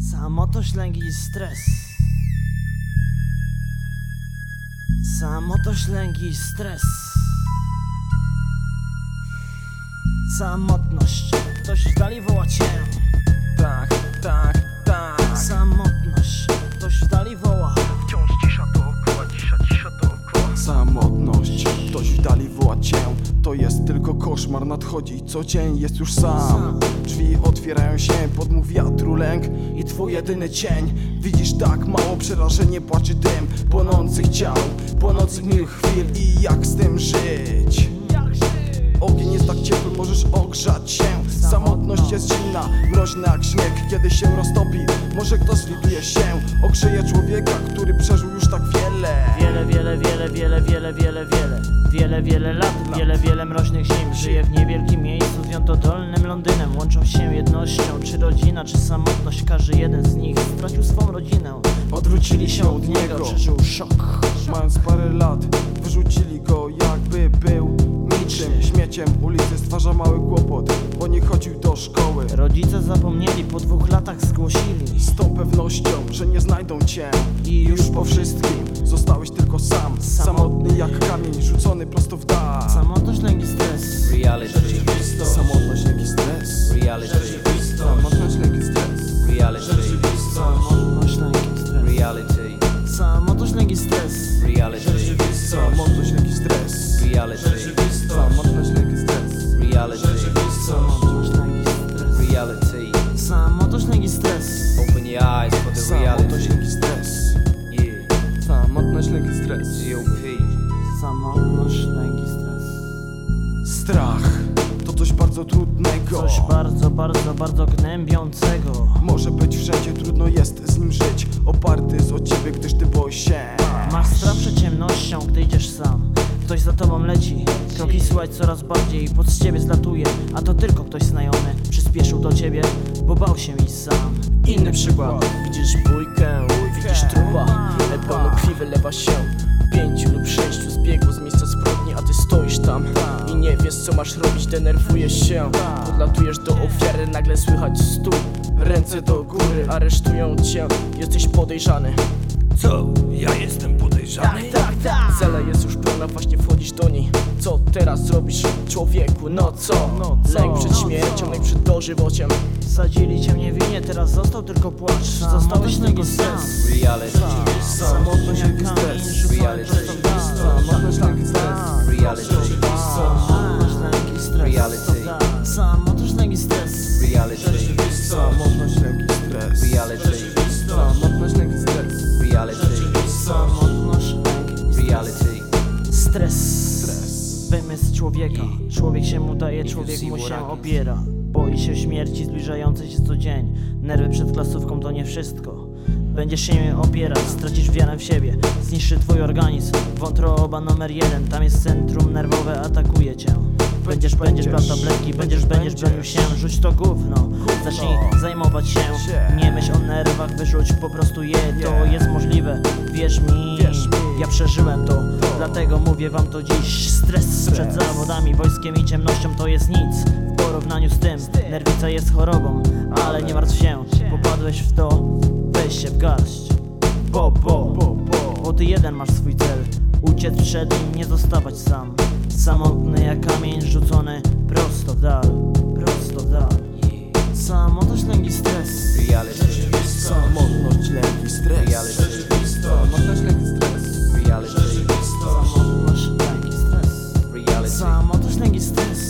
Samotność, lęk i stres. Samotność, lęk i stres. Samotność. Ktoś w dali woła cię. Tak, tak, tak. Samotność. Ktoś w dali woła. Wciąż cisza dookoła, cisza, cisza dookoła Samotność, ktoś w dali woła cię. To jest tylko koszmar, nadchodzi co dzień jest już sam. Drzwi otwierają się, podmuch wiatru lęk Twój jedyny cień. Widzisz tak mało, przerażenie płaczy dym Płonących ciał, płonących miłych chwil I jak z tym żyć? Ogień jest tak ciepły, możesz ogrzać się. Samotność jest zimna, mroźna jak śnieg Kiedy się roztopi, może ktoś zlituje się Ogrzeje człowieka, który przeżył już tak wiele Wiele, wiele, wiele, wiele, wiele, wiele, wiele Wiele, wiele lat, wiele, wiele mroźnych zim. Żyje w niewielkim miejscu, zwiąto dolnym Londynem. Łączą się jednością, czy rodzina, czy samotność. Każdy jeden z nich stracił swą rodzinę. Odwrócili się od niego, przeżył szok. Mając parę lat, wyrzucili go jakby był niczym. Śmieciem ulicy stwarza mały kłopot, bo nie chodził do szkoły. Rodzice zapomnieli, po dwóch latach zgłosili. Z tą pewnością, że nie znajdą cię. I już po wszystkim zostałeś tylko sam Samotny jak kamień, rzucony prosto w dal Samotność, lęk i stres Reality. Samotność, jaki stres Reality. Samotność, jaki stres Reality. Samotność, lęk i stres Reality. Samotność, lęk i stres Reality. Samotność, jaki stres Reality. Samotność, jaki stres Reality. Samotność, jaki stres. GOP. Samotność, lęk i stres. Strach to coś bardzo trudnego. Coś bardzo, bardzo, bardzo gnębiącego. Może być wszędzie, trudno jest z nim żyć. Oparty jest o ciebie, gdyż ty boisz się. Masz strach przed ciemnością, gdy idziesz sam. Ktoś za tobą leci, kroki słychać coraz bardziej. Pod z ciebie zlatuje, a to tylko ktoś znajomy Przyspieszył do ciebie, bo bał się iść sam. Inny przykład, widzisz bójkę, widzisz trupa. E, Pełno krwi wylewa się. Pięciu lub sześciu zbiegło z miejsca zbrodni A ty stoisz tam. I nie wiesz co masz robić Denerwujesz się, podlatujesz do ofiary Nagle słychać stół, ręce do góry Aresztują cię, jesteś podejrzany. Co? Ja jestem podejrzany? Tak, tak Cela jest już pełna, właśnie wchodzisz do niej Co teraz zrobisz, człowieku, no co? No co? Lęk przed No śmiercią, lęk przed dożywociem Sadzili cię niewinnie, teraz został tylko płacz Zostałeś tylko stres Reality. Samotność, jak stres człowieka. Człowiek się mu daje, człowiek mu się opiera Boi się śmierci zbliżającej się co dzień. Nerwy przed klasówką to nie wszystko. Będziesz się nie opierać, stracisz wiarę w siebie. Zniszczy twój organizm. Wątroba numer jeden Tam jest centrum. Nerwowe, atakuje cię Będziesz, będziesz brał tabletki, będziesz, będziesz bronił się. Rzuć to gówno, zacznij zajmować się. Nie myśl o nerwach, wyrzuć po prostu je. To jest możliwe, wierz mi. Ja przeżyłem to, dlatego mówię wam to dziś. Stres przed zawodami, wojskiem i ciemnością to jest nic. W porównaniu z tym, nerwica jest chorobą. Ale nie martw się, popadłeś w to. Weź się w garść. Bo, bo. Bo ty jeden masz swój cel. Uciec przed nim, nie zostawać sam Samotny jak kamień rzucony prosto w dal Prosto w dal. Samotność, lęk stres. Reale rzeczywistość. Samotność, lęk stres. Reale rzeczywistość. Samotność, lęk stres. Reale rzeczywistość Samotność, lęk stres. Samotność, lęk stres.